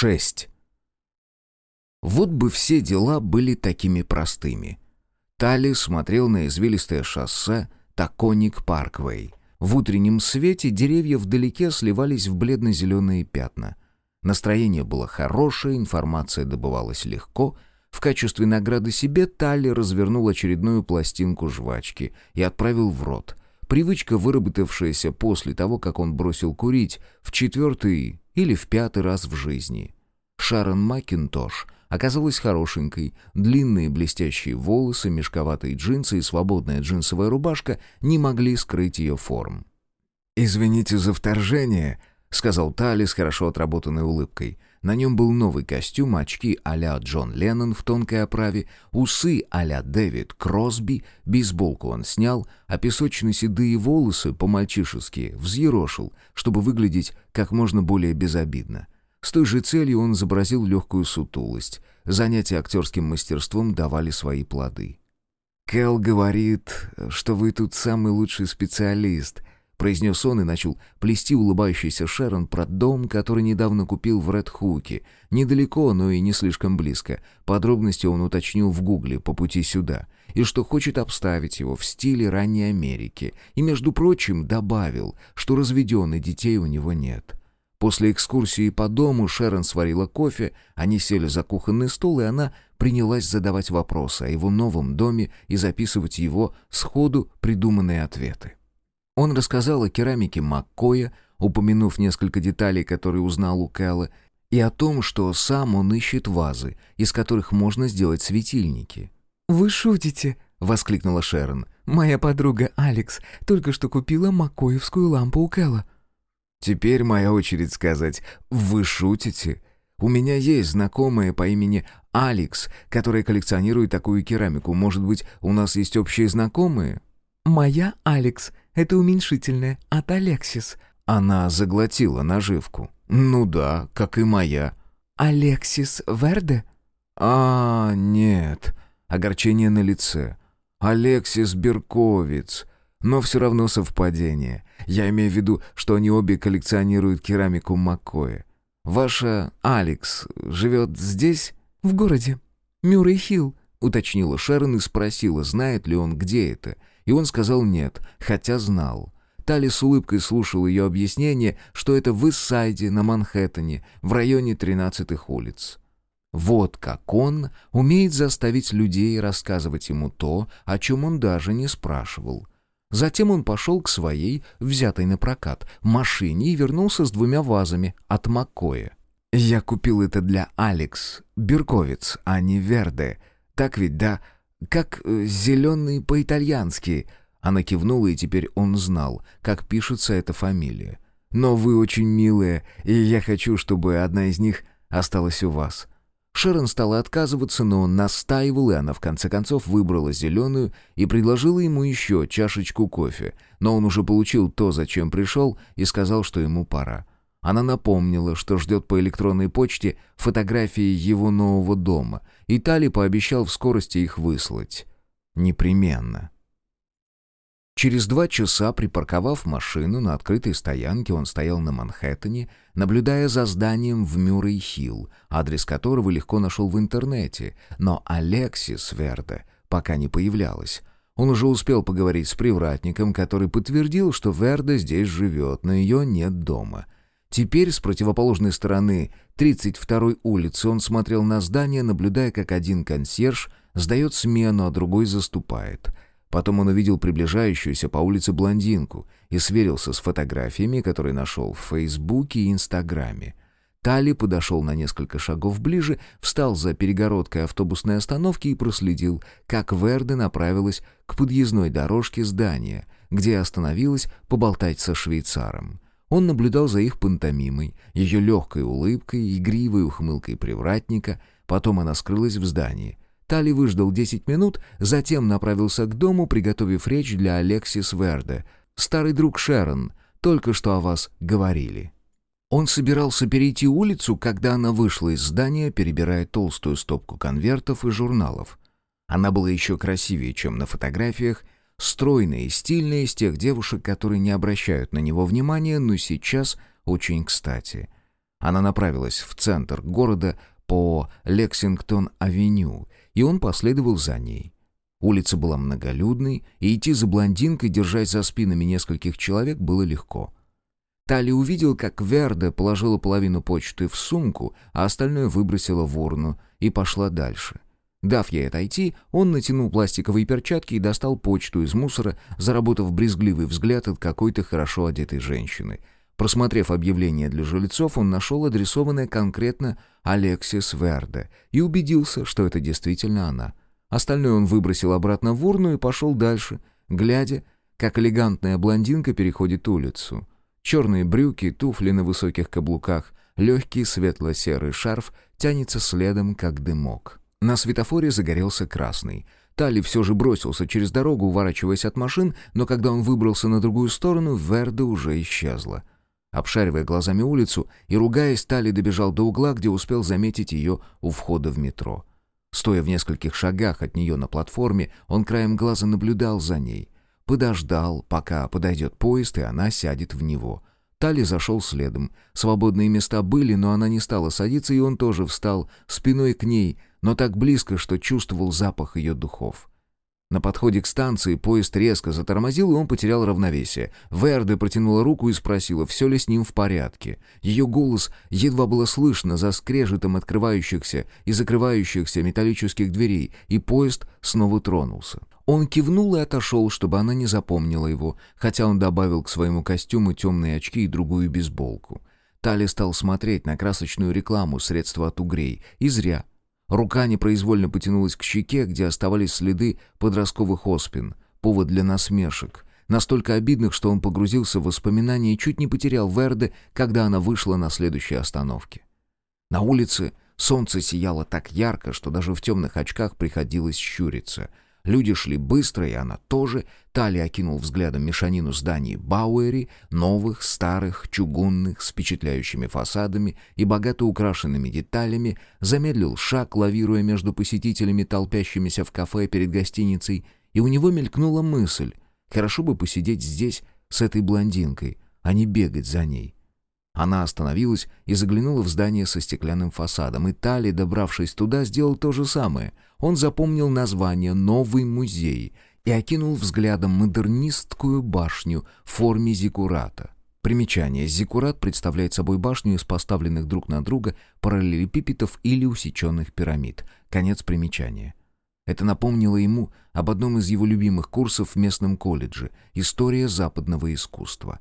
6. Вот бы все дела были такими простыми. Тали смотрел на извилистое шоссе Таконик Парквей. В утреннем свете деревья вдалеке сливались в бледно-зеленые пятна. Настроение было хорошее, информация добывалась легко. В качестве награды себе Тали развернул очередную пластинку жвачки и отправил в рот. Привычка, выработавшаяся после того, как он бросил курить, в четвертый или в пятый раз в жизни. Шарон Макинтош оказалась хорошенькой, длинные блестящие волосы, мешковатые джинсы и свободная джинсовая рубашка не могли скрыть ее форм. «Извините за вторжение», — сказал Тали с хорошо отработанной улыбкой. На нем был новый костюм, очки а-ля Джон Леннон в тонкой оправе, усы а-ля Дэвид Кросби, бейсболку он снял, а песочно-седые волосы по-мальчишески взъерошил, чтобы выглядеть как можно более безобидно. С той же целью он изобразил легкую сутулость. Занятия актерским мастерством давали свои плоды. «Кэл говорит, что вы тут самый лучший специалист», произнес он и начал плести улыбающийся Шерон про дом, который недавно купил в Редхуке. Недалеко, но и не слишком близко. Подробности он уточнил в гугле по пути сюда. И что хочет обставить его в стиле ранней Америки. И, между прочим, добавил, что разведен и детей у него нет. После экскурсии по дому Шерон сварила кофе, они сели за кухонный стол, и она принялась задавать вопросы о его новом доме и записывать его сходу придуманные ответы. Он рассказал о керамике Маккоя, упомянув несколько деталей, которые узнал у Кэлла, и о том, что сам он ищет вазы, из которых можно сделать светильники. «Вы шутите?» — воскликнула Шерон. «Моя подруга Алекс только что купила маккоевскую лампу у Кэлла». «Теперь моя очередь сказать, вы шутите?» У меня есть знакомая по имени Алекс, которая коллекционирует такую керамику. Может быть, у нас есть общие знакомые?» «Моя Алекс это уменьшительное от Алексис». Она заглотила наживку. «Ну да, как и моя». «Алексис Верде?» «А, нет». Огорчение на лице. «Алексис Берковиц». Но все равно совпадение. Я имею в виду, что они обе коллекционируют керамику Маккоя. Ваша Алекс живет здесь? В городе. Мюррей Хилл, уточнила Шерон и спросила, знает ли он, где это. И он сказал нет, хотя знал. Тали с улыбкой слушал ее объяснение, что это в Иссайде на Манхэттене, в районе 13-х улиц. Вот как он умеет заставить людей рассказывать ему то, о чем он даже не спрашивал. Затем он пошел к своей, взятой на прокат, машине и вернулся с двумя вазами от Маккоя. «Я купил это для Алекс, Берковиц, а не Верде. Так ведь, да? Как э, зеленый по-итальянски». Она кивнула, и теперь он знал, как пишется эта фамилия. «Но вы очень милые, и я хочу, чтобы одна из них осталась у вас. Шерон стала отказываться, но он настаивал, и она в конце концов выбрала зеленую и предложила ему еще чашечку кофе, но он уже получил то, зачем пришел, и сказал, что ему пора. Она напомнила, что ждет по электронной почте фотографии его нового дома, и Тали пообещал в скорости их выслать. Непременно. Через два часа, припарковав машину на открытой стоянке, он стоял на Манхэттене, наблюдая за зданием в Мюррей-Хилл, адрес которого легко нашел в интернете, но Алексис Верде пока не появлялась. Он уже успел поговорить с привратником, который подтвердил, что Верде здесь живет, но ее нет дома. Теперь с противоположной стороны 32-й улицы он смотрел на здание, наблюдая, как один консьерж сдает смену, а другой заступает — Потом он увидел приближающуюся по улице блондинку и сверился с фотографиями, которые нашел в Фейсбуке и Инстаграме. Тали подошел на несколько шагов ближе, встал за перегородкой автобусной остановки и проследил, как Верде направилась к подъездной дорожке здания, где остановилась поболтать со швейцаром. Он наблюдал за их пантомимой, ее легкой улыбкой, игривой ухмылкой привратника, потом она скрылась в здании. Тали выждал 10 минут, затем направился к дому, приготовив речь для Алексис Верде. «Старый друг Шерон, только что о вас говорили». Он собирался перейти улицу, когда она вышла из здания, перебирая толстую стопку конвертов и журналов. Она была еще красивее, чем на фотографиях, стройная и стильная из тех девушек, которые не обращают на него внимания, но сейчас очень кстати. Она направилась в центр города по Лексингтон-авеню, и он последовал за ней. Улица была многолюдной, и идти за блондинкой, держась за спинами нескольких человек, было легко. Тали увидел, как Верде положила половину почты в сумку, а остальное выбросила в урну и пошла дальше. Дав ей отойти, он натянул пластиковые перчатки и достал почту из мусора, заработав брезгливый взгляд от какой-то хорошо одетой женщины. Просмотрев объявление для жильцов, он нашел адресованное конкретно Алексис Верде и убедился, что это действительно она. Остальное он выбросил обратно в урну и пошел дальше, глядя, как элегантная блондинка переходит улицу. Черные брюки, туфли на высоких каблуках, легкий светло-серый шарф тянется следом, как дымок. На светофоре загорелся красный. Тали все же бросился через дорогу, уворачиваясь от машин, но когда он выбрался на другую сторону, Верда уже исчезла. Обшаривая глазами улицу и ругаясь, Тали добежал до угла, где успел заметить ее у входа в метро. Стоя в нескольких шагах от нее на платформе, он краем глаза наблюдал за ней. Подождал, пока подойдет поезд, и она сядет в него. Тали зашел следом. Свободные места были, но она не стала садиться, и он тоже встал, спиной к ней, но так близко, что чувствовал запах ее духов. На подходе к станции поезд резко затормозил, и он потерял равновесие. Верде протянула руку и спросила, все ли с ним в порядке. Ее голос едва было слышно за скрежетом открывающихся и закрывающихся металлических дверей, и поезд снова тронулся. Он кивнул и отошел, чтобы она не запомнила его, хотя он добавил к своему костюму темные очки и другую бейсболку. Тали стал смотреть на красочную рекламу средства от угрей. И зря. Рука непроизвольно потянулась к щеке, где оставались следы подростковых оспин. Повод для насмешек. Настолько обидных, что он погрузился в воспоминания и чуть не потерял Верде, когда она вышла на следующей остановке. На улице солнце сияло так ярко, что даже в темных очках приходилось щуриться — Люди шли быстро, и она тоже. Тали окинул взглядом мешанину зданий Бауэри, новых, старых, чугунных, с впечатляющими фасадами и богато украшенными деталями, замедлил шаг, лавируя между посетителями, толпящимися в кафе перед гостиницей, и у него мелькнула мысль, хорошо бы посидеть здесь с этой блондинкой, а не бегать за ней. Она остановилась и заглянула в здание со стеклянным фасадом, и Тали, добравшись туда, сделал то же самое. Он запомнил название «Новый музей» и окинул взглядом модернистскую башню в форме зиккурата. Примечание. Зиккурат представляет собой башню из поставленных друг на друга параллелепипедов или усеченных пирамид. Конец примечания. Это напомнило ему об одном из его любимых курсов в местном колледже «История западного искусства».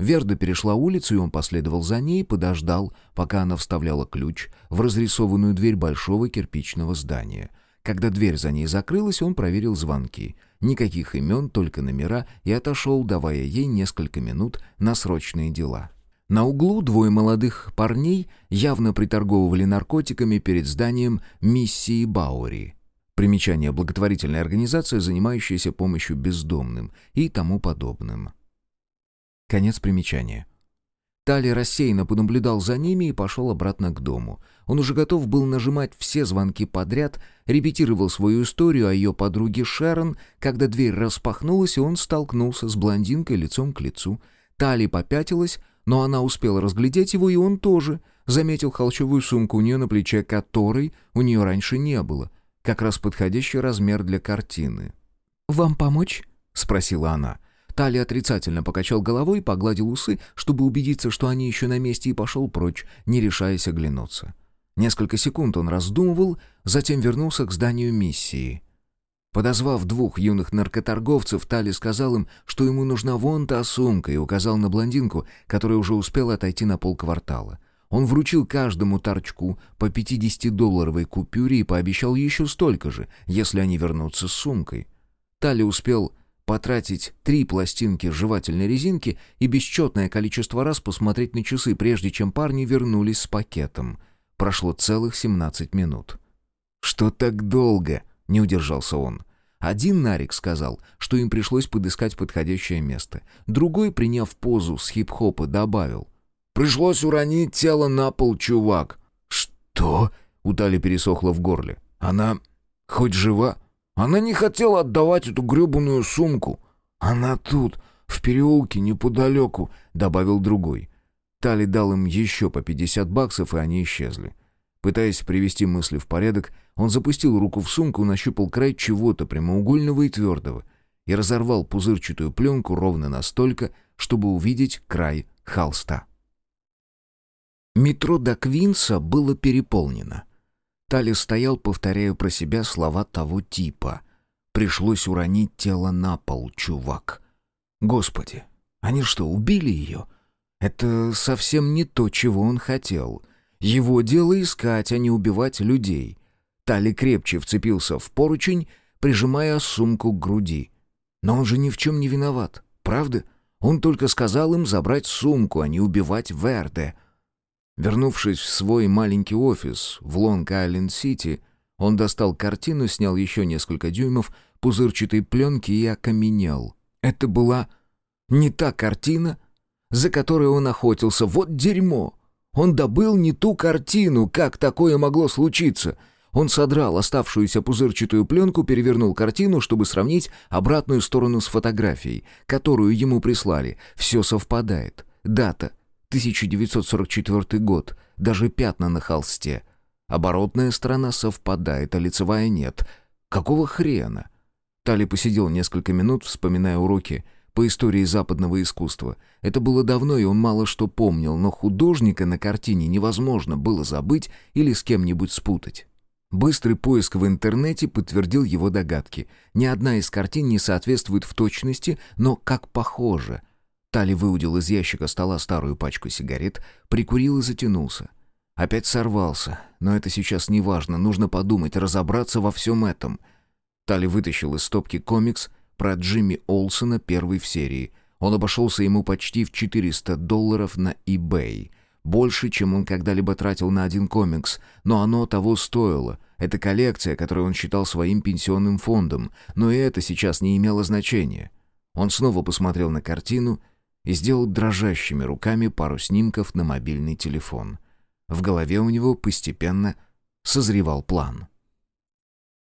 Верда перешла улицу, и он последовал за ней подождал, пока она вставляла ключ в разрисованную дверь большого кирпичного здания. Когда дверь за ней закрылась, он проверил звонки. Никаких имен, только номера, и отошел, давая ей несколько минут на срочные дела. На углу двое молодых парней явно приторговывали наркотиками перед зданием миссии Баури. Примечание благотворительная организация, занимающаяся помощью бездомным и тому подобным. Конец примечания. Тали рассеянно понаблюдал за ними и пошел обратно к дому. Он уже готов был нажимать все звонки подряд, репетировал свою историю о ее подруге Шерон, когда дверь распахнулась, и он столкнулся с блондинкой лицом к лицу. Тали попятилась, но она успела разглядеть его, и он тоже заметил холщовую сумку у нее на плече, которой у нее раньше не было. Как раз подходящий размер для картины. «Вам помочь?» — спросила она. — Тали отрицательно покачал головой, погладил усы, чтобы убедиться, что они еще на месте, и пошел прочь, не решаясь оглянуться. Несколько секунд он раздумывал, затем вернулся к зданию миссии. Подозвав двух юных наркоторговцев, Тали сказал им, что ему нужна вон та сумка, и указал на блондинку, которая уже успела отойти на полквартала. Он вручил каждому торчку по 50-долларовой купюре и пообещал еще столько же, если они вернутся с сумкой. Тали успел потратить три пластинки жевательной резинки и бесчетное количество раз посмотреть на часы, прежде чем парни вернулись с пакетом. Прошло целых 17 минут. «Что так долго?» — не удержался он. Один Нарик сказал, что им пришлось подыскать подходящее место. Другой, приняв позу с хип-хопа, добавил. «Пришлось уронить тело на пол, чувак». «Что?» — у пересохло в горле. «Она хоть жива?» Она не хотела отдавать эту гребаную сумку. Она тут, в переулке неподалеку», — добавил другой. Тали дал им еще по 50 баксов, и они исчезли. Пытаясь привести мысли в порядок, он запустил руку в сумку, нащупал край чего-то прямоугольного и твердого и разорвал пузырчатую пленку ровно настолько, чтобы увидеть край холста. Метро до Квинса было переполнено. Тали стоял, повторяя про себя слова того типа. «Пришлось уронить тело на пол, чувак». «Господи, они что, убили ее?» Это совсем не то, чего он хотел. Его дело искать, а не убивать людей. Тали крепче вцепился в поручень, прижимая сумку к груди. Но он же ни в чем не виноват, правда? Он только сказал им забрать сумку, а не убивать Верде. Вернувшись в свой маленький офис в Лонг-Айленд-Сити, он достал картину, снял еще несколько дюймов пузырчатой пленки и окаменел. Это была не та картина, за которой он охотился. Вот дерьмо! Он добыл не ту картину, как такое могло случиться. Он содрал оставшуюся пузырчатую пленку, перевернул картину, чтобы сравнить обратную сторону с фотографией, которую ему прислали. Все совпадает. Дата — 1944 год, даже пятна на холсте. Оборотная сторона совпадает, а лицевая нет. Какого хрена? Тали посидел несколько минут, вспоминая уроки — по истории западного искусства. Это было давно, и он мало что помнил, но художника на картине невозможно было забыть или с кем-нибудь спутать. Быстрый поиск в интернете подтвердил его догадки. Ни одна из картин не соответствует в точности, но как похоже. Тали выудил из ящика стола старую пачку сигарет, прикурил и затянулся. Опять сорвался, но это сейчас не важно, нужно подумать, разобраться во всем этом. Тали вытащил из стопки комикс, про Джимми Олсона первый в серии. Он обошелся ему почти в 400 долларов на eBay. Больше, чем он когда-либо тратил на один комикс, но оно того стоило. Это коллекция, которую он считал своим пенсионным фондом, но и это сейчас не имело значения. Он снова посмотрел на картину и сделал дрожащими руками пару снимков на мобильный телефон. В голове у него постепенно созревал план.